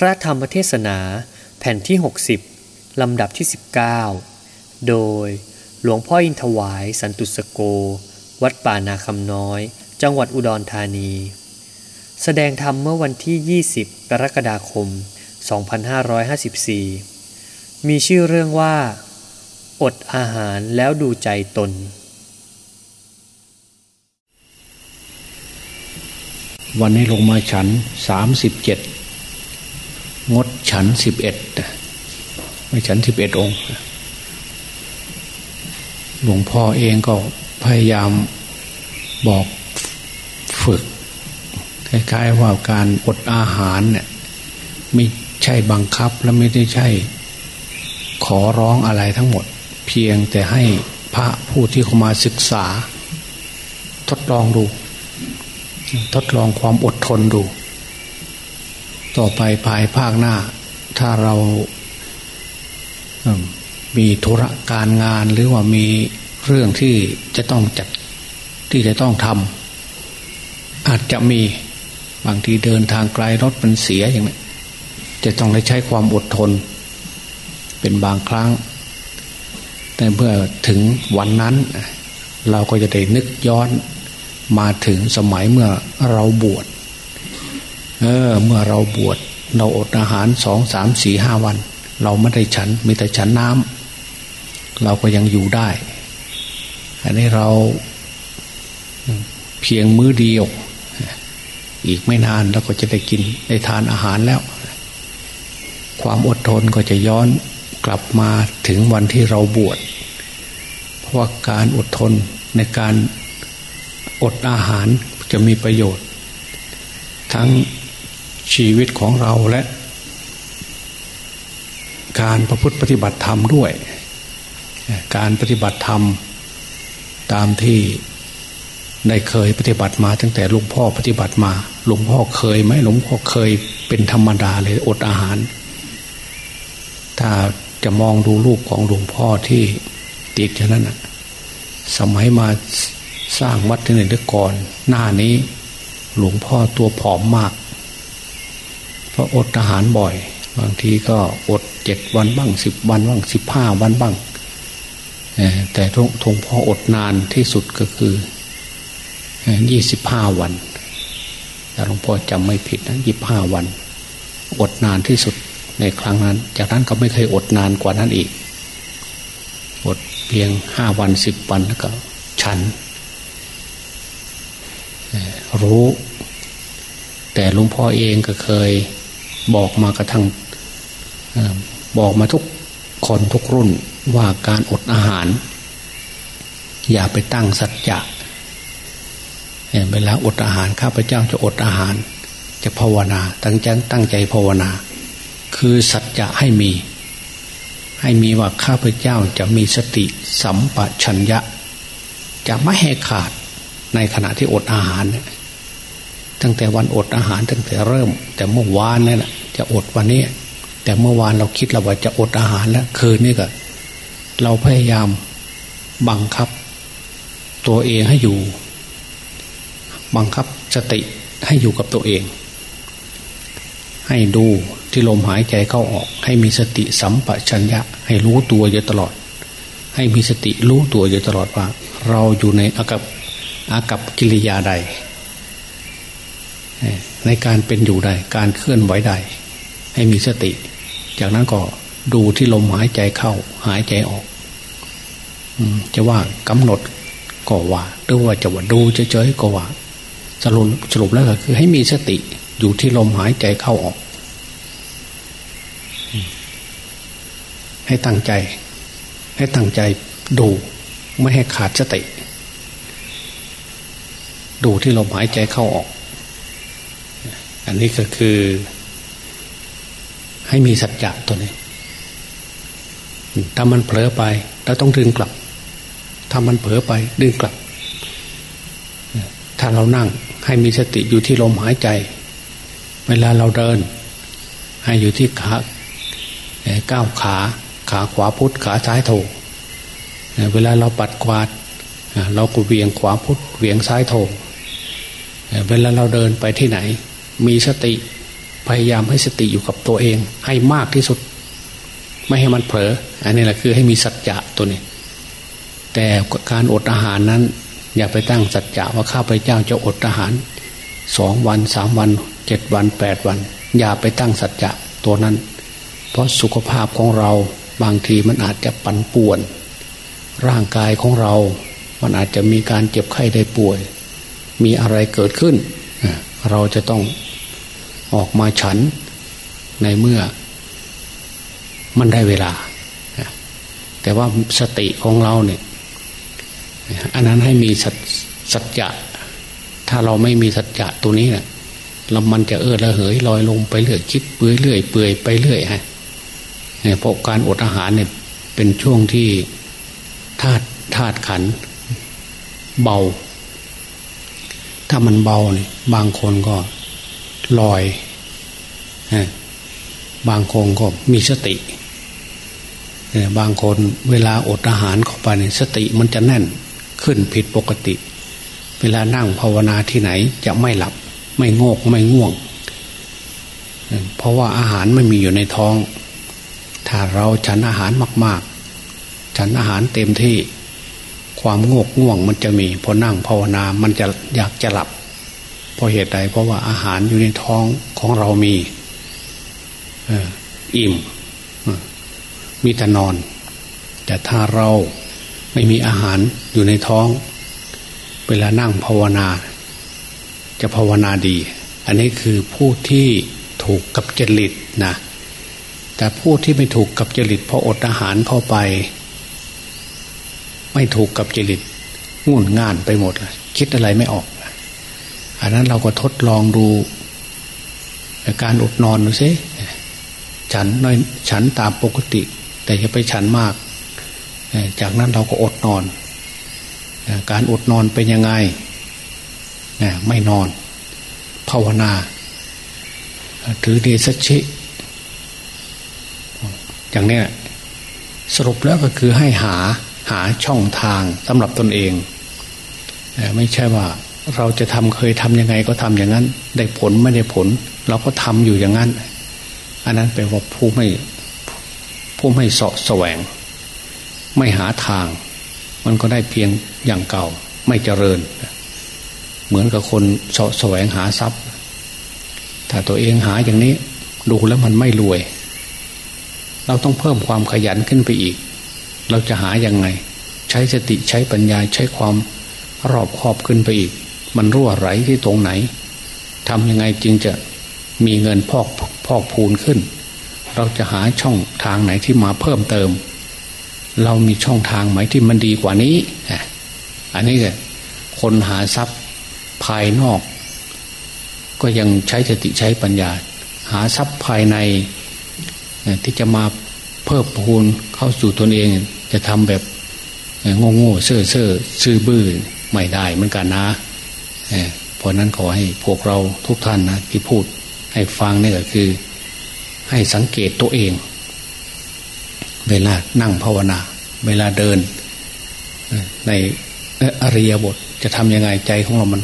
พระธรรมเทศนาแผ่นที่ 60 ลำดับที่ 19 โดยหลวงพ่ออินทวายสันตุสโก วัดป่านาคำน้อย จังหวัดอุดรธานี แสดงธรรมเมื่อวันที่ 20 กรกฎาคม 2554 มีชื่อเรื่องว่า อดอาหารแล้วดูใจตน วันนี้ลงมาฉันสามสิบเจ็ด งดฉันสิบเอ็ดไม่ฉันสิบเอ็ดองค์ หลวงพ่อเองก็พยายามบอกฝึก คล้ายๆว่าการอดอาหารเนี่ยไม่ใช่บังคับและไม่ได้ใช่ ขอร้องอะไรทั้งหมด เพียงแต่ให้พระผู้ที่เข้ามาศึกษา ทดลองดู ทดลองความอดทนดู ต่อไปภายภาคหน้า ถ้าเรามีธุระการงานหรือว่ามีเรื่องที่จะต้องจัดที่จะต้องทำอาจจะมีบางทีเดินทางไกลรถมันเสียอย่างนี้จะต้องได้ใช้ความอดทน เป็นบางครั้ง แต่เมื่อถึงวันนั้น เราก็จะได้นึกย้อนมาถึงสมัยเมื่อเราบวช เออ เมื่อเราบวชเราอดอาหารสองสามสี่ห้าวัน เราไม่ได้ฉันมีแต่ฉันน้ำเราก็ยังอยู่ได้ อันนี้เราเพียงมื้อเดียว อีกไม่นานเราก็จะได้กินได้ทานอาหารแล้ว ความอดทนก็จะย้อนกลับมาถึงวันที่เราบวชเพราะว่าการอดทนในการอดอาหารจะมีประโยชน์ ทั้ง ชีวิตของเราและ การประพฤติปฏิบัติธรรมด้วย การปฏิบัติธรรมตามที่ได้เคยปฏิบัติมา ตั้งแต่หลวงพ่อปฏิบัติมาหลวงพ่อเคยไหมหลวงพ่อเคยเป็นธรรมดาเลยอดอาหาร ถ้าจะมองดูรูปของหลวงพ่อที่ติดอย่างนั้นนะสมัยมาสร้างวัดที่หนก่อน หน้านี้ หลวงพ่อตัวผอมมาก เพราะอดอาหารบ่อย บางทีก็อดเจ็ดวันบ้างสิบวันบ้างสิบห้าวันบ้างแต่ทงพ่ออดนานที่สุดก็คือยี่สิบห้าวันแต่หลวงพ่อจำไม่ผิดนะยี่บห้าวัน อดนานที่สุดในครั้งนั้น จากนั้นก็ไม่เคยอดนานกว่านั้นอีก อดเพียงห้าวันสิบวันแล้วก็ฉัน รู้ แต่หลวงพ่อเองก็เคย บอกมากระทั่งบอกมาทุกคนทุกรุ่นว่าการอดอาหาร อย่าไปตั้งสัจจะเวลาอดอาหารข้าพเจ้าจะอดอาหาร จะภาวนาตั้งใจตั้งใจภาวนา คือสัจจะให้มี ให้มีว่าข้าพเจ้าจะมีสติสัมปชัญญะ จะไม่ให้ขาดในขณะที่อดอาหารเนี่ย ตั้งแต่วันอดอาหารตั้งแต่เริ่ม แต่เมื่อวานนี่แหละจะอดวันนี้ แต่เมื่อวานเราคิดเราว่าจะอดอาหารแล้วคืนนี้ก็ เราพยายามบังคับ ตัวเองให้อยู่ บังคับสติให้อยู่กับตัวเอง ให้ดูที่ลมหายใจเข้าออก ให้มีสติสัมปชัญญะ ให้รู้ตัวอยู่ตลอด ให้มีสติรู้ตัวอยู่ตลอดว่า เราอยู่ในอากับอากับกิริยาใด ในการเป็นอยู่ใดการเคลื่อนไหวใดให้มีสติ จากนั้นก็ดูที่ลมหายใจเข้า หายใจออกจะว่ากำหนดก็ว่าหรือว่าจะว่าดูเฉยๆก็ว่า สรุปสรุปแล้วก็คือ ให้มีสติอยู่ที่ลมหายใจเข้าออก ให้ตั้งใจ ให้ตั้งใจดูไม่ให้ขาดสติ ดูที่ลมหายใจเข้าออก อันนี้ก็คือ ให้มีสัจจะตัวนี้ ถ้ามันเผลอไปเราต้องดึงกลับ ถ้ามันเผลอไปดึงกลับ ถ้าเรานั่งให้มีสติอยู่ที่ลมหายใจ เวลาเราเดิน ให้อยู่ที่ขาก้าวขาขาขวาพุทธขาซ้ายโถเวลาเราปัดกวาด เราก็เวียงขวาพุทธเวียงซ้ายโถเวลาเราเดินไปที่ไหน มีสติพยายามให้สติอยู่กับตัวเอง ให้มากที่สุด ไม่ให้มันเผลออันนี้แหละคือให้มีสัจจะตัวนี้ แต่การอดอาหารนั้น อย่าไปตั้งสัจจะว่าข้าพเจ้าจะอดอาหารสองวันสามวันเจ็ดวันแปดวัน อย่าไปตั้งสัจจะตัวนั้น เพราะสุขภาพของเราบางทีมันอาจจะปั่นป่วน ร่างกายของเรา มันอาจจะมีการเจ็บไข้ได้ป่วย มีอะไรเกิดขึ้น เราจะต้อง ออกมาฉันในเมื่อมันได้เวลา แต่ว่าสติของเราเนี่ย อันนั้นให้มีสัจจะถ้าเราไม่มีสัจจะตัวนี้เนี่ยแล้วมันจะเออระเหยลอยลงไปเรื่อยคิดเปื่อยเรื่อยเปื่อยไปเรื่อยฮะเพราะการอดอาหารเนี่ยเป็นช่วงที่ธาตุธาตุขันเบา ถ้ามันเบาเนี่ยบางคนก็ลอย บางคนก็มีสติบางคนเวลาอดอาหารเข้าไปเนี่ยสติมันจะแน่นขึ้นผิดปกติ เวลานั่งภาวนาที่ไหนจะไม่หลับ ไม่งกไม่ง่วง เพราะว่าอาหารไม่มีอยู่ในท้อง ถ้าเราฉันอาหารมาก ๆ ฉันอาหารเต็มที่ ความงกง่วงมันจะมีพอนั่งภาวนามันจะอยากจะหลับเพราะเหตุใดเพราะว่าอาหารอยู่ในท้องของเรามี อิ่มมีแต่นอน แต่ถ้าเราไม่มีอาหารอยู่ในท้อง เวลานั่งภาวนา จะภาวนาดี อันนี้คือผู้ที่ถูกกับจริตนะแต่ผู้ที่ไม่ถูกกับจริตพออดอาหารเข้าไป ไม่ถูกกับจริตงุ่นง่านไปหมดคิดอะไรไม่ออกอันนั้นเราก็ทดลองดู การอดนอนดูซิ ฉันน้อยฉันตามปกติ แต่อย่าไปฉันมาก จากนั้นเราก็อดนอน การอดนอนเป็นยังไง ไม่นอน ภาวนา ถือเดชชิ อย่างนี้สรุปแล้วก็คือให้หาหาช่องทางสำหรับตนเอง ไม่ใช่ว่าเราจะทำเคยทำยังไงก็ทำอย่างนั้น ได้ผลไม่ได้ผล เราก็ทำอยู่อย่างนั้น อันนั้นแปลว่าผู้ไม่ผู้ไม่สาะแสวง ไม่หาทาง มันก็ได้เพียงอย่างเก่า ไม่เจริญ เหมือนกับคนสาะแสวงหาทรัพย์ ถ้าตัวเองหาอย่างนี้ ดูแล้วมันไม่รวย เราต้องเพิ่มความขยันขึ้นไปอีก เราจะหาอย่างไง ใช้สติใช้ปัญญาใช้ความรอบครอบขึ้นไปอีก มันรั่วไหลที่ตรงไหนทำยังไงจึงจะ มีเงินพอกพอกพูนขึ้น เราจะหาช่องทางไหนที่มาเพิ่มเติม เรามีช่องทางไหมที่มันดีกว่านี้อันนี้ก็คนหาทรัพย์ภายนอก ก็ยังใช้สติใช้ปัญญา หาทรัพย์ภายในที่จะมาเพิ่มพูนเข้าสู่ตนเอง จะทำแบบโง่โง่เซ่อเซ่อซื่อบื้อไม่ได้เหมือนกันนะเพราะนั้นขอให้พวกเราทุกท่านนะที่พูด ให้ฟังนี่ก็คือ ให้สังเกตตัวเอง เวลานั่งภาวนา เวลาเดิน ในอริยบทจะทำยังไงใจของเรามัน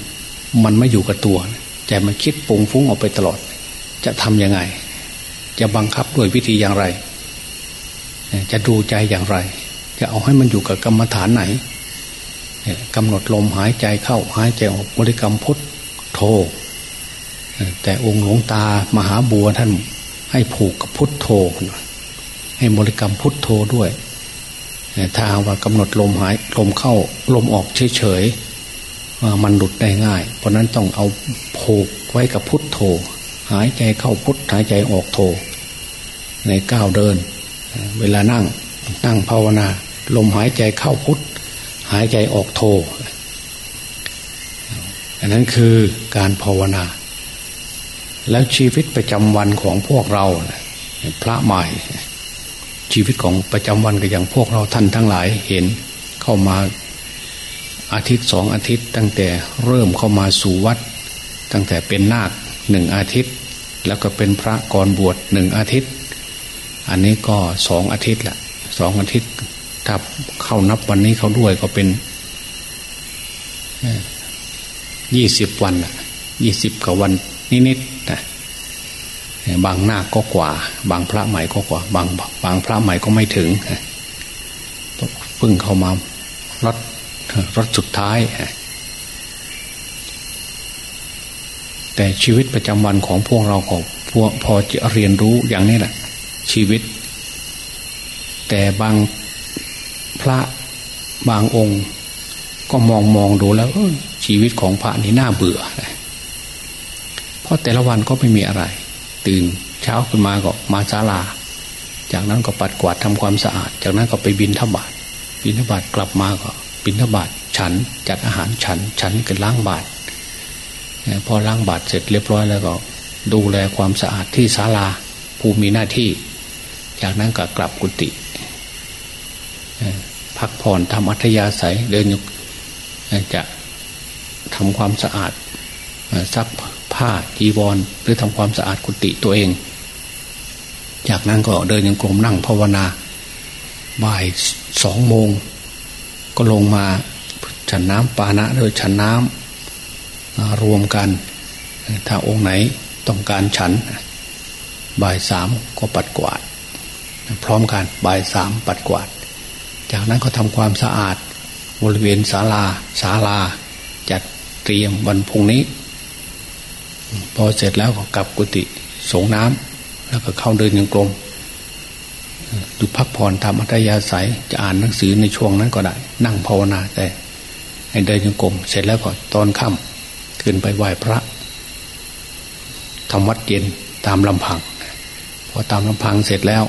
มันไม่อยู่กับตัวใจมันคิดปุงฟุ้งออกไปตลอด จะทำยังไง จะบังคับด้วยวิธีอย่างไร จะดูใจอย่างไร จะเอาให้มันอยู่กับกรรมฐานไหนกำหนดลมหายใจเข้าหายใจออกบริกรรมพุทโธ แต่องค์หลวงตามหาบัวท่านให้ผูกกับพุทโธ ให้บริกรรมพุทโธด้วยถ้าว่ากำหนดลมหายลมเข้าลมออกเฉยๆมันหลุดได้ง่าย เพราะนั้นต้องเอาผูกไว้กับพุทโธ หายใจเข้าพุทหายใจออกโธ ในก้าวเดิน เวลานั่งนั่งภาวนา ลมหายใจเข้าพุทหายใจออกโทอันนั้นคือการภาวนา แล้วชีวิตประจำวันของพวกเราพระใหม่ ชีวิตของประจำวันก็อย่างพวกเราท่านทั้งหลายเห็นเข้ามาอาทิตย์สองอาทิตย์ ตั้งแต่เริ่มเข้ามาสู่วัด ตั้งแต่เป็นนาคหนึ่งอาทิตย์ แล้วก็เป็นพระกรบวชหนึ่งอาทิตย์ อันนี้ก็สองอาทิตย์ละสองอาทิตย์ถ้าเข้านับวันนี้เขาด้วยก็เป็นยี่สิบวันยี่สิบกว่าวัน นิดๆนะบางหน้าก็กว่า บางพระใหม่ก็กว่า บางบางพระใหม่ก็ไม่ถึงเพิ่งเข้ามารถรถสุดท้าย แต่ชีวิตประจำวันของพวกเราของพวกพอจะเรียนรู้อย่างนี้แหละชีวิต แต่บางพระบางองค์ ก็มองมองดูแล้วชีวิตของพระนี่น่าเบื่อเเพราะแต่ละวันก็ไม่มีอะไร ตื่นเช้าขึ้นมาก็มาศาลา จากนั้นก็ปัดกวาดทำความสะอาด จากนั้นก็ไปบินทบาทบินทบาทกลับมาก็บินทบาทฉันจัดอาหารฉันฉันกันล้างบาทพอล้างบาทเสร็จเรียบร้อยแล้วก็ ดูแลความสะอาดที่ศาลาผู้มีหน้าที่ จากนั้นก็กลับกุฏิพักผ่อนทำอัธยาศัยเดินจะทำความสะอาดซัก ผ้าจีวร หรือทำความสะอาดกุฏิตัวเอง จากนั้นก็เดินยังกลมนั่งภาวนาบ่ายสองโมง ก็ลงมาฉันน้ำปานะโดยฉันน้ำรวมกัน ถ้าองค์ไหนต้องการฉัน บ่ายสามก็ปัดกวาด พร้อมกันบ่ายสามปัดกวาด จากนั้นก็ทำความสะอาดบริเวณศาลาศาลาจัดเตรียมวันพุ่งนี้ พอเสร็จแล้วก็กลับกุฏิสงน้ำแล้วก็เข้าเดินยังกลมดูพักผ่อนทำอัธยาศัยจะอ่านหนังสือในช่วงนั้นก็ได้ นั่งภาวนาแต่ให้เดินยังกลม เสร็จแล้วก็ตอนค่ำขึ้นไปไหว้พระทำวัดเย็นตามลำพังพอตามลำพังเสร็จแล้ว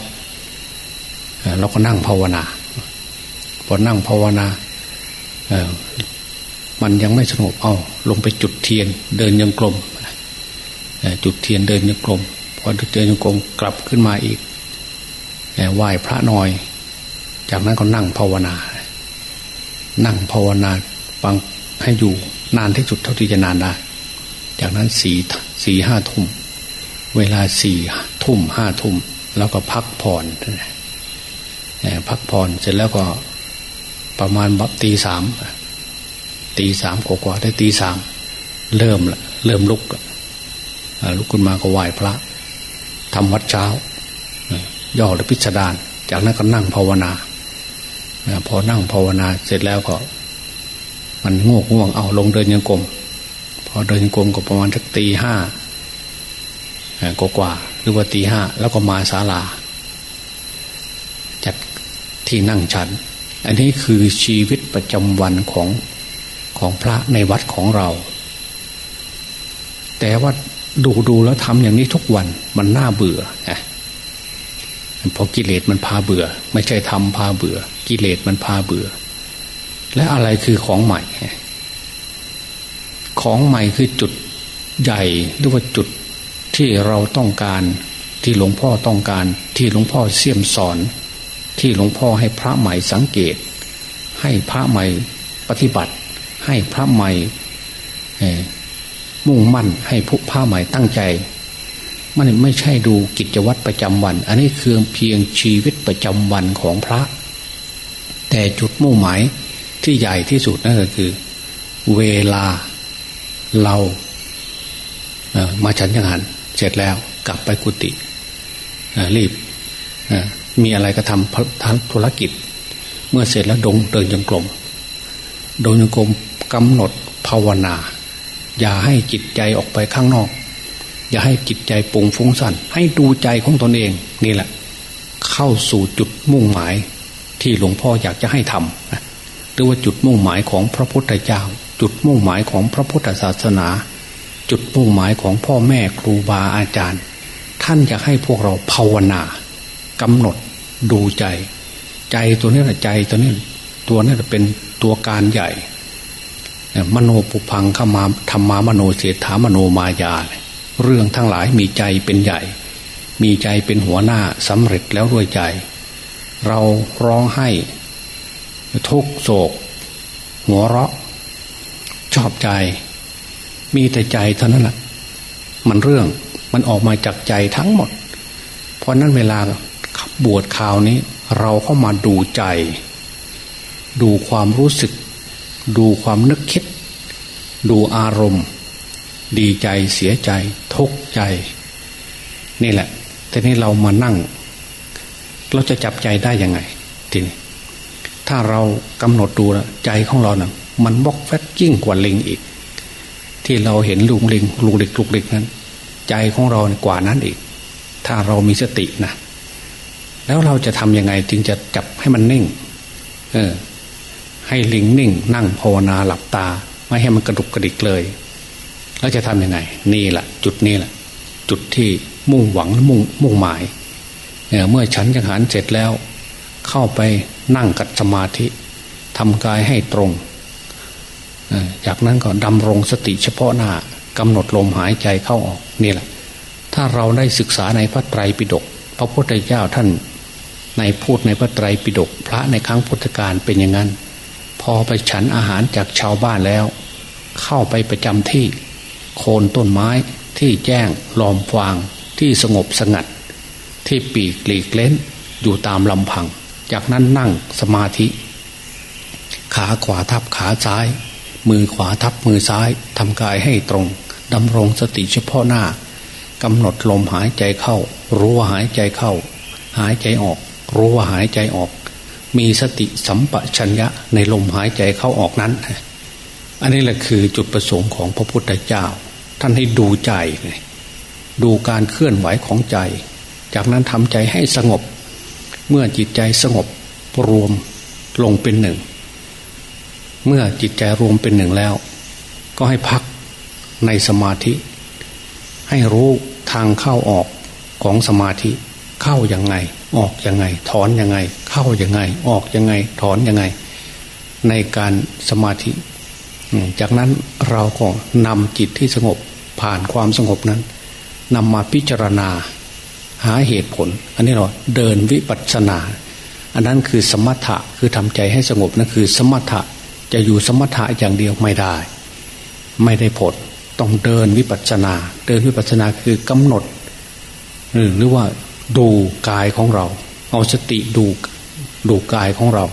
เราก็นั่งภาวนาพอนั่งภาวนามันยังไม่สงบเอาลงไปจุดเทียน เดินยังกลม จุดเทียนเดินยังกลมพอเดินยังกลมกลับขึ้นมาอีกไหว้พระนอย จากนั้นก็นั่งภาวนา นั่งภาวนาฟังให้อยู่นานที่สุดเท่าที่จะนานได้ จากนั้นสี่สี่ห้าทุ่ม เวลาสี่ทุ่มห้าทุ่มแล้วก็พักผ่อนพักผ่อนเสร็จแล้วก็ประมาณบับตีสามตีสามกว่าได้ตีสามเริ่มละเริ่มลุกลุ กขึ้นมาก็ไหว้พระทำวัดเช้าย่อหรือพิสดารจากนั้นก็นั่งภาวนาพอนั่งภาวนาเสร็จแล้วก็ มันง่วงง่วงเอาลงเดินยังกลมพอเดินยังกลมก็ประมาณสักตีห้ากว่าหรือว่าตีห้าแล้วก็มาศาลา จัดที่นั่งฉัน อันนี้คือชีวิตประจำวันของของพระในวัดของเรา แต่ว่า ดูดูแล้วทำอย่างนี้ทุกวันมันน่าเบื่อนะพราะกิเลสมันพาเบื่อ ไม่ใช่ทำพาเบื่อ กิเลสมันพาเบื่อ และอะไรคือของใหม่ ของใหม่คือจุดใหญ่หรือว่าจุดที่เราต้องการที่หลวงพ่อต้องการที่หลวงพ่อเสี่ยมสอน ที่หลวงพ่อให้พระใหม่สังเกต ให้พระใหม่ปฏิบัติ ให้พระใหม่ มุ่งมั่นให้พวกพระใหม่ตั้งใจ มันไม่ใช่ดูกิจวัตรประจำวัน อันนี้คือเพียงชีวิตประจำวันของพระ แต่จุดมุ่งหมายที่ใหญ่ที่สุดนั่นก็คือ เวลาเราเมาฉันยังหันเสร็จแล้วกลับไปกุฏิรีบมีอะไรก็ทำทำธุรกิจ เมื่อเสร็จแล้วดงเดินจงกรมเดินจงกรมกำหนดภาวนา อย่าให้จิตใจออกไปข้างนอก อย่าให้จิตใจปุ่งฟุ้งซ่นให้ดูใจของตนเองนี่แหละ เข้าสู่จุดมุ่งหมายที่หลวงพ่ออยากจะให้ทำหรือว่าจุดมุ่งหมายของพระพุทธเจ้า จุดมุ่งหมายของพระพุทธศาสนา จุดมุ่งหมายของพ่อแม่ครูบาอาจารย์ ท่านอยากให้พวกเราภาวนากำหนดดูใจ ใจตัวนี้แหละใจตัวนี้ตัวนี้เป็นตัวการใหญ่ มโนปุพังขมาธรรมามโนเสถามโนมายา เรื่องทั้งหลายมีใจเป็นใหญ่ มีใจเป็นหัวหน้าสำเร็จแล้วด้วยใจ เราร้องให้ ทุกโศก หัวเราะ ชอบใจ มีแต่ใจเท่านั้นแหละมันเรื่องมันออกมาจากใจทั้งหมด เพราะนั้นเวลาบวชข่าวนี้ เราเข้ามาดูใจ ดูความรู้สึก ดูความนึกคิด ดูอารมณ์ ดีใจเสียใจ ทุกใจ นี่แหละแต่นี่เรามานั่ง เราจะจับใจได้ยังไงทีนี้ถ้าเรากำหนดดูแลใจของเรานะ่ะ มันบกแฟกยิ่งกว่าลิงอีก ที่เราเห็นลุงลิงลุงเด็กลุงเด็กนั้น ใจของเรากว่านั้นอีก ถ้าเรามีสตินะแล้วเราจะทำยังไงจึงจะจับให้มันนิ่ง เออ ให้ลิงนิ่ง นั่งภาวนาหลับตา ไม่ให้มันกระดุกกระดิกเลย แล้วจะทํำยังไง นี่แหละจุดนี้แหละ จุดที่มุ่งหวังมุ่งมุ่งหมายเมื่อฉันจังหันเสร็จแล้ว เข้าไปนั่งกัดสมาธิทำกายให้ตรง จากนั้นก็ดำรงสติเฉพาะหน้ากำหนดลมหายใจเข้าออกนี่แหละ ถ้าเราได้ศึกษาในพระไตรปิฎกพระพุทธเจ้าท่าน ในพูดในพระไตรปิฎกพระในครั้งพุทธกาลเป็นอย่างนั้น พอไปฉันอาหารจากชาวบ้านแล้ว เข้าไปประจำที่ โคนต้นไม้ที่แจ้งลอมฟางที่สงบสงัด ที่ปีกหลีกเล้นอยู่ตามลำพัง จากนั้นนั่งสมาธิ ขาขวาทับขาซ้าย มือขวาทับมือซ้ายทำกายให้ตรงดำรงสติเฉพาะหน้ากำหนดลมหายใจเข้า รู้ว่าหายใจเข้า หายใจออก รู้ว่าหายใจออก มีสติสัมปชัญญะในลมหายใจเข้าออกนั้น อันนี้แหละคือจุดประสงค์ของพระพุทธเจ้า ท่านให้ดูใจไงดูการเคลื่อนไหวของใจ จากนั้นทำใจให้สงบ เมื่อจิตใจสงบรวมลงเป็นหนึ่ง เมื่อจิตใจรวมเป็นหนึ่งแล้ว ก็ให้พักในสมาธิ ให้รู้ทางเข้าออกของสมาธิเข้ายังไง ออกยังไง ถอนยังไง เข้ายังไง ออกยังไง ถอนยังไง ในการสมาธิ จากนั้นเราก็นำจิตที่สงบผ่านความสงบนั้นนำมาพิจารณาหาเหตุผล อันนี้เราเดินวิปัสสนา อันนั้นคือสมถะคือทำใจให้สงบนั่นคือ สมถะจะอยู่สมถะอย่างเดียวไม่ได้ ไม่ได้ผลต้องเดินวิปัสสนา เดินวิปัสสนาคือกำหนดหรือว่า ดูกายของเรา เอาสติดูดูกายของเรา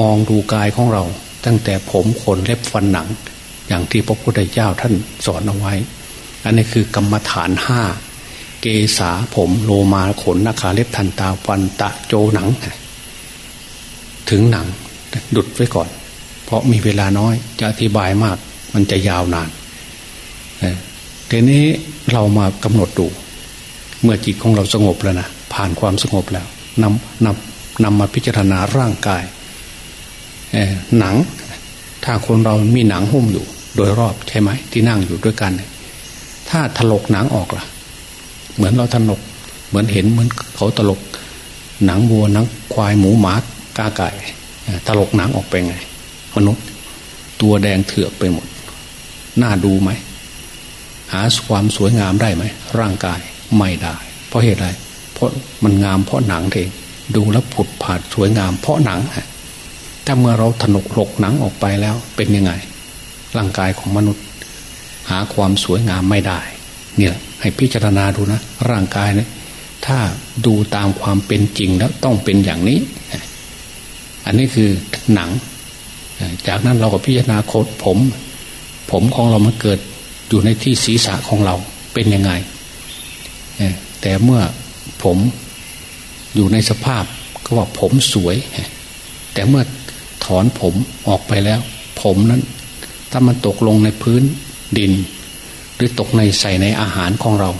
มองดูกายของเรา ตั้งแต่ผมขนเล็บฟันหนัง อย่างที่พระพุทธเจ้าท่านสอนเอาไว้ อันนี้คือกรรมฐานห้าเกษาผมโลมาขนนาคาเล็บทันตาฟันตะโจหนัง ถึงหนัง ดุดไว้ก่อน เพราะมีเวลาน้อยจะอธิบายมาก มันจะยาวนานทีนี้เรามากำหนดดู เมื่อจิตของเราสงบแล้วนะผ่านความสงบแล้วนำนำนำมาพิจารณาร่างกายหนัง ถ้าคนเรามีหนังหุ้มอยู่ โดยรอบใช่ไหมที่นั่งอยู่ด้วยกันถ้าถลกหนังออกล่ะ เหมือนเราถลกเหมือนเห็นเหมือนเขาตลก หนังวัวหนังควายหมูหมากาไก่ตลกหนังออกไปไง มนุษย์ตัวแดงเถือกไปหมด น่าดูไหม หาความสวยงามได้ไหม ร่างกาย ไม่ได้ เพราะเหตุไร เพราะมันงามเพราะหนังเองดูแล้วผุดผาดสวยงามเพราะหนังฮะถ้าเมื่อเราถนกหลกหนังออกไปแล้วเป็นยังไง ร่างกายของมนุษย์ หาความสวยงามไม่ได้ เนี่ยให้พิจารณาดูนะ ร่างกายเนะถ้าดูตามความเป็นจริงแล้วต้องเป็นอย่างนี้ อันนี้คือหนัง จากนั้นเราก็พิจารณาโคดผม ผมของเรามันเกิดอยู่ในที่ศีรษะของเราเป็นยังไง แต่เมื่อผมอยู่ในสภาพก็ว่าผมสวย แต่เมื่อถอนผมออกไปแล้ว ผมนั้น ถ้ามันตกลงในพื้นดิน หรือตกในใส่ในอาหารของเรา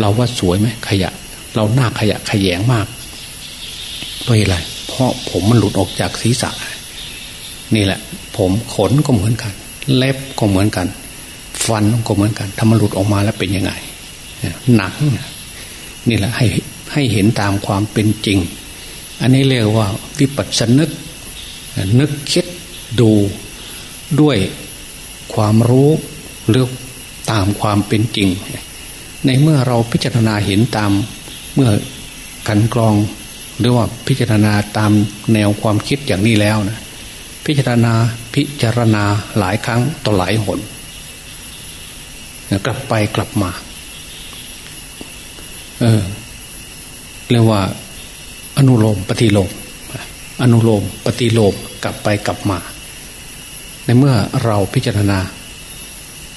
เราว่าสวยไหมขยะ เราหน้าขยะขยงมากเพราะอะไรเพราะผมมันหลุดออกจากศีรษะ นี่แหละ ผมขนก็เหมือนกัน เล็บก็เหมือนกัน ฟันก็เหมือนกันถ้ามันหลุดออกมาแล้วเป็นยังไงหนัง นี่แหละให้ให้เห็นตามความเป็นจริง อันนี้เรียกว่าวิปัสสนึก นึกคิดดูด้วยความรู้หรือตามความเป็นจริง ในเมื่อเราพิจารณาเห็นตามเมื่อกันกรองหรือว่าพิจารณาตามแนวความคิดอย่างนี้แล้วนะพิจารณาพิจารณาหลายครั้งต่อหลายหนกลับไปกลับมา เออเรียกว่า อนุโลมปฏิโลมอนุโลมปฏิโลมกลับไปกลับมา ในเมื่อเราพิจารณา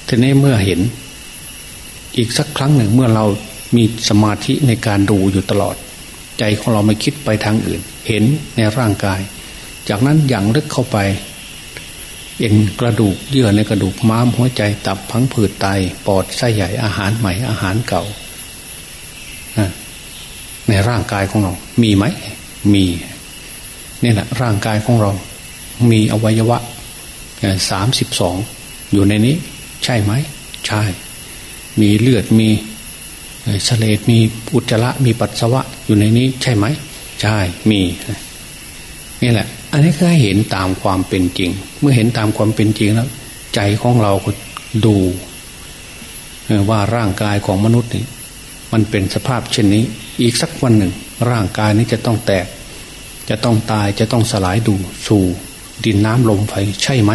ทีนี้เมื่อเห็น อีกสักครั้งหนึ่งเมื่อเรามีสมาธิในการดูอยู่ตลอด ใจของเราไม่คิดไปทางอื่น เห็นในร่างกาย จากนั้นอย่างลึกเข้าไป เอ็นกระดูกเยื่อในกระดูกม้ามหัวใจตับพังผืดไตปอดไส้ใหญ่อาหารใหม่อาหารเก่า ในร่างกายของเรา มีไหม มีนี่แหละร่างกายของเรา มีอวัยวะสามสิบสองอยู่ในนี้ ใช่ไหม ใช่ มีเลือดมีเสลดมีอุจจาระมีปัสสาวะอยู่ในนี้ใช่ไหม ใช่ มีนี่แหละ อันนี้ก็ให้เห็นตามความเป็นจริง เมื่อเห็นตามความเป็นจริงแล้ว ใจของเราก็ดูว่าร่างกายของมนุษย์นี่มันเป็นสภาพเช่นนี้ อีกสักวันหนึ่ง ร่างกายนี้จะต้องแตก จะต้องตายจะต้องสลายดูสู่ดินน้ำลมไฟใช่ไหม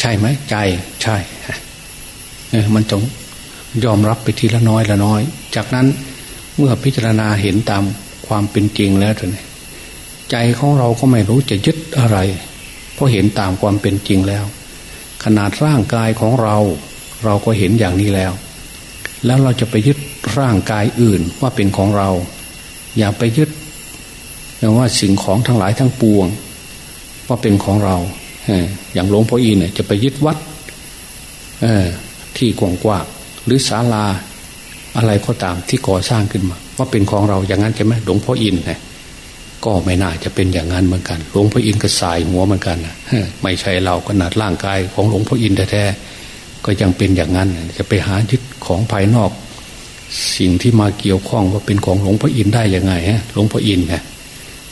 ใช่ไหมใจใช่เออมันจงยอมรับไปทีละน้อยละน้อย จากนั้นเมื่อพิจารณาเห็นตามความเป็นจริงแล้วท่านใจของเราก็ไม่รู้จะยึดอะไร เพราะเห็นตามความเป็นจริงแล้ว ขนาดร่างกายของเรา เราก็เห็นอย่างนี้แล้ว แล้วเราจะไปยึด ร่างกายอื่นว่าเป็นของเรา อย่าไปยึดว่าสิ่งของทั้งหลายทั้งปวง ว่าเป็นของเราอย่างหลวงพ่ออินเนี่ยจะไปยึดวัดที่กว้างหรือศาลาอะไรก็ตามที่ก่อสร้างขึ้นมา ว่าเป็นของเราอย่างนั้นใช่ไหมหลวงพ่ออินเนะก็ไม่น่าจะเป็นอย่างนั้นเหมือนกันหลวงพ่ออินก็สายหัวเหมือนกันนะไม่ใช่เราขนาดร่างกายของหลวงพ่ออินแท้ๆก็ยังเป็นอย่างนั้น จะไปหายึดของภายนอก สิ่งที่มาเกี่ยวข้องว่าเป็นของหลวงพ่ออินได้ยังไงฮะหลวงพ่ออินนะ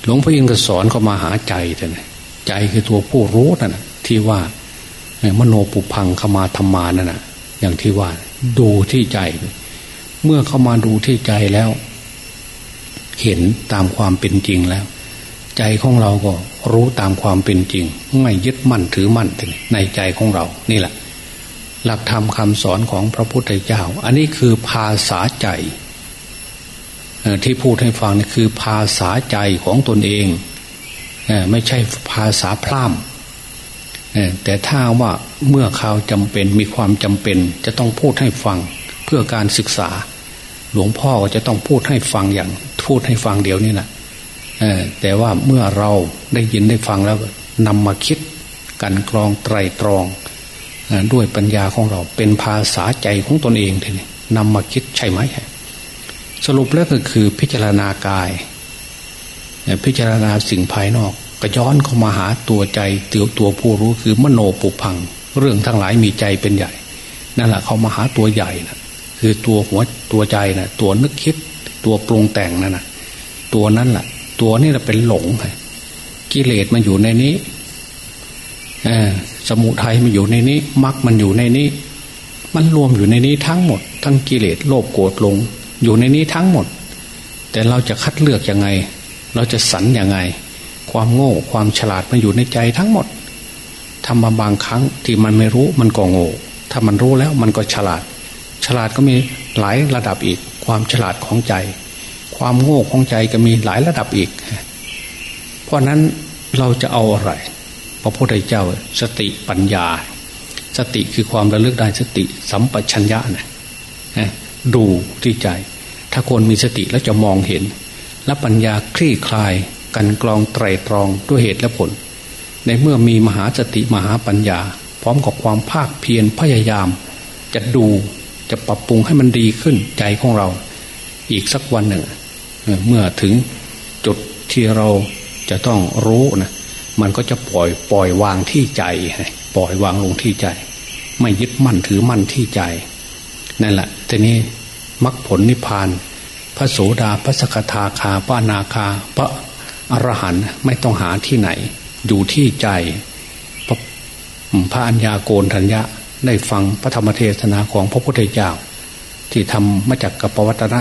หลวงพ่ออินก็สอนเขามาหาใจแต่นะใจคือตัวผู้รู้นั่นนะที่ว่ามโนปุพังเขมาธรรมานั่นนะอย่างที่ว่า ดูที่ใจ เมื่อเข้ามาดูที่ใจแล้ว เห็นตามความเป็นจริงแล้ว ใจของเราก็รู้ตามความเป็นจริง ไม่ยึดมั่นถือมั่นในใจของเรานี่แหละ หลักธรรมคำสอนของพระพุทธเจ้า อันนี้คือภาษาใจที่พูดให้ฟังนี่คือภาษาใจของตนเองไม่ใช่ภาษาพร่ำแต่ถ้าว่าเมื่อข่าวจำเป็นมีความจำเป็น จะต้องพูดให้ฟังเพื่อการศึกษา หลวงพ่อก็จะต้องพูดให้ฟังอย่างพูดให้ฟังเดี๋ยวนี้แหละแต่ว่าเมื่อเราได้ยินได้ฟังแล้วนำมาคิดกันกรองไตรตรอง ด้วยปัญญาของเราเป็นภาษาใจของตนเองทีนี้นำมาคิดใช่ไหมสรุปแล้วก็คือพิจารณากาย พิจารณาสิ่งภายนอกก็ย้อนเข้ามาหาตัวใจตัวตัวผู้รู้คือมโนปุพัง เรื่องทั้งหลายมีใจเป็นใหญ่ นั่นแหละเขามาหาตัวใหญ่นะคือตัวหัวตัวใจนะตัวนึกคิด ตัวปรุงแต่งนั่นนะตัวนั้นแหละตัวนี้แหละเป็นหลงกิเลสมันอยู่ในนี้ สมุทัยมันอยู่ในนี้มรรคมันอยู่ในนี้ มันรวมอยู่ในนี้ทั้งหมด ทั้งกิเลสโลภโกรธลง อยู่ในนี้ทั้งหมด แต่เราจะคัดเลือกยังไง เราจะสรรยังไง ความโง่ความฉลาดมันอยู่ในใจทั้งหมดทำมาบางครั้งที่มันไม่รู้มันก็โง่ถ้ามันรู้แล้วมันก็ฉลาด ฉลาดก็มีหลายระดับอีก ความฉลาดของใจ ความโง่ของใจก็มีหลายระดับอีก เพราะนั้นเราจะเอาอะไร พระพุทธเจ้าสติปัญญา สติคือความระลึกได้สติ สัมปชัญญะนะดูที่ใจ ถ้าคนมีสติแล้วจะมองเห็น และปัญญาคลี่คลาย กันกรองไตรตรองด้วยเหตุและผล ในเมื่อมีมหาสติมหาปัญญา พร้อมกับความภาคเพียรพยายาม จะดูจะปรับปรุงให้มันดีขึ้นใจของเรา อีกสักวันหนึ่ง เมื่อถึงจุดที่เราจะต้องรู้นะ มันก็จะปล่อยปล่อยวางที่ใจ ปล่อยวางลงที่ใจ ไม่ยึดมั่นถือมั่นที่ใจนั่นแหละทีนี้มรรคผลนิพพาน พระโสดาพระสกทาคาพระนาคา พระอรหันต์ไม่ต้องหาที่ไหน อยู่ที่ใจ พระอัญญาโกนทัญญะได้ฟังพระธรรมเทศนาของพระพุทธเจ้า ที่ทำมาจากกปวัตน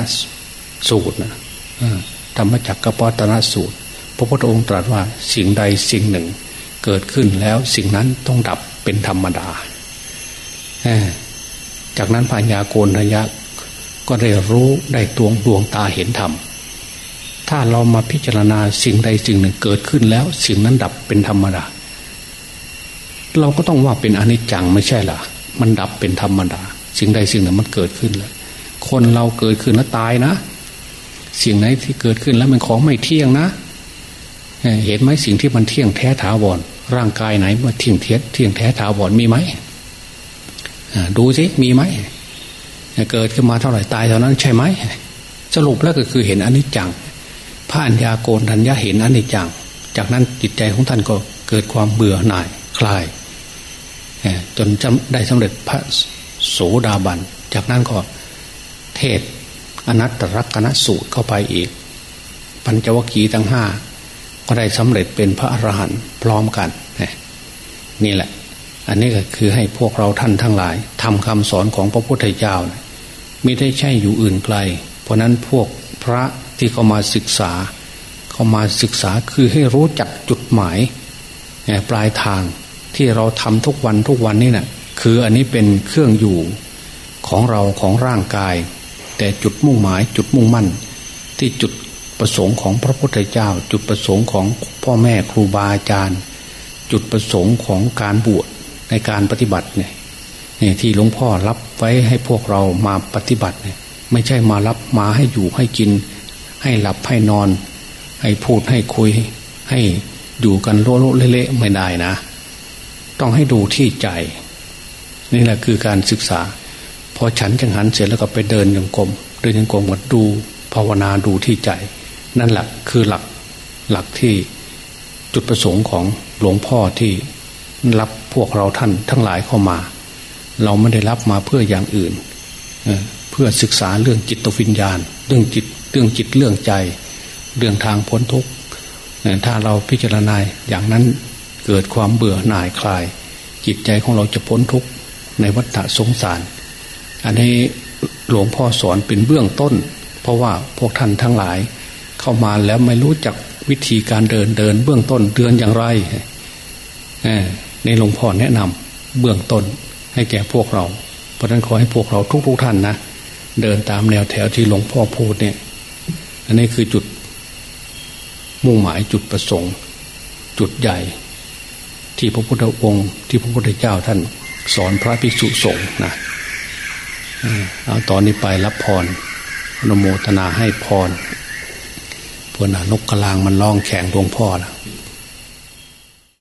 สูตรนะทำมาจากกปวัตนสูตร พระพุทธองค์ตรัสว่าสิ่งใดสิ่งหนึ่ง เกิดขึ้นแล้วสิ่งนั้นต้องดับเป็นธรรมดา จากนั้นพญาโกนทัญญะก็ได้รู้ได้ตวงดวงตาเห็นธรรม ถ้าเรามาพิจารณาสิ่งใดสิ่งหนึ่งเกิดขึ้นแล้ว สิ่งนั้นดับเป็นธรรมดา เราก็ต้องว่าเป็นอนิจจังไม่ใช่หรอมันดับเป็นธรรมดา สิ่งใดสิ่งหนึ่งมันเกิดขึ้นแล้วคนเราเกิดขึ้นแล้วตายนะ สิ่งไหนที่เกิดขึ้นแล้วมันของไม่เที่ยงนะ เห็นไหมสิ่งที่มันเที่ยงแท้ถาวรร่างกายไหนมันเที่ยงเทียเที่ยงแท้ถาวรมีไหมดูสิมีไหมเกิดขึ้นมาเท่าไหร่ตายเท่านั้นใช่ไหมสรุปแล้วก็คือเห็นอนิจจังพระัญญาโกนทัญญาเห็นอนิจจัง จากนั้นจิตใจของท่านก็เกิดความเบื่อหน่ายคลายจนได้สำเร็จพระโสดาบัน จากนั้นก็เทศอนัตตรักนสูตรเข้าไปอีก ปัญจวัคคีย์ทั้งห้า ก็ได้สำเร็จเป็นพระอรหันต์พร้อมกันนี่แหละ อันนี้ก็คือให้พวกเราท่านทั้งหลายทำคำสอนของพระพุทธเจ้าไม่ได้ใช่อยู่อื่นไกล เพราะนั้นพวกพระที่เขามาศึกษา เขามาศึกษาคือให้รู้จักจุดหมายปลายทางที่เราทำทุกวันทุกวันนี่นะ่ะคืออันนี้เป็นเครื่องอยู่ของเราของร่างกาย แต่จุดมุ่งหมายจุดมุ่งมั่น ที่จุด ประสงค์ของพระพุทธเจ้า จุดประสงค์ของพ่อแม่ครูบาอาจารย์ จุดประสงค์ของการบวชในการปฏิบัติเนี่ยที่หลวงพ่อรับไว้ให้พวกเรามาปฏิบัติเนี่ยไม่ใช่มารับมาให้อยู่ให้กิน ให้หลับให้นอน ให้พูดให้คุย ให้อยู่กันโลโลเละๆไม่ได้นะ ต้องให้ดูที่ใจ นี่แหละคือการศึกษาพอฉันจังหันเสร็จแล้วก็ไปเดินยังกรมเดินยังกรมก็ดูภาวนาดูที่ใจ นั่นแหละคือหลักหลักที่จุดประสงค์ของหลวงพ่อที่รับพวกเราท่านทั้งหลายเข้ามา เราไม่ได้รับมาเพื่ออย่างอื่น เพื่อศึกษาเรื่องจิตวิญญาณ เรื่องจิตเรื่องจิตเรื่องใจ เรื่องทางพ้นทุกข์ถ้าเราพิจารณาอย่างนั้นเกิดความเบื่อหน่ายคลาย จิตใจของเราจะพ้นทุกข์ในวัฏสงสาร อันนี้หลวงพ่อสอนเป็นเบื้องต้น เพราะว่าพวกท่านทั้งหลาย เข้ามาแล้วไม่รู้จักวิธีการเดินเดิน เบื้องต้นเดินอย่างไรในหลวงพ่อแนะนำเบื้องต้นให้แก่พวกเรา เพราะนั้นขอให้พวกเราทุกๆทท่านนะเดินตามแนวแถวที่หลวงพ่อพูดเนี่ย อันนี้คือจุดมุ่งหมายจุดประสงค์ จุดใหญ่ ที่พระพุทธองค์ที่พระพุทธเจ้าท่านสอนพระภิกษุสงฆ์นะเอาตอนนี้ไปรับพรอนโมทนาให้พร พวนนกกระลางมันร้องแข่งหลวงพ่อละ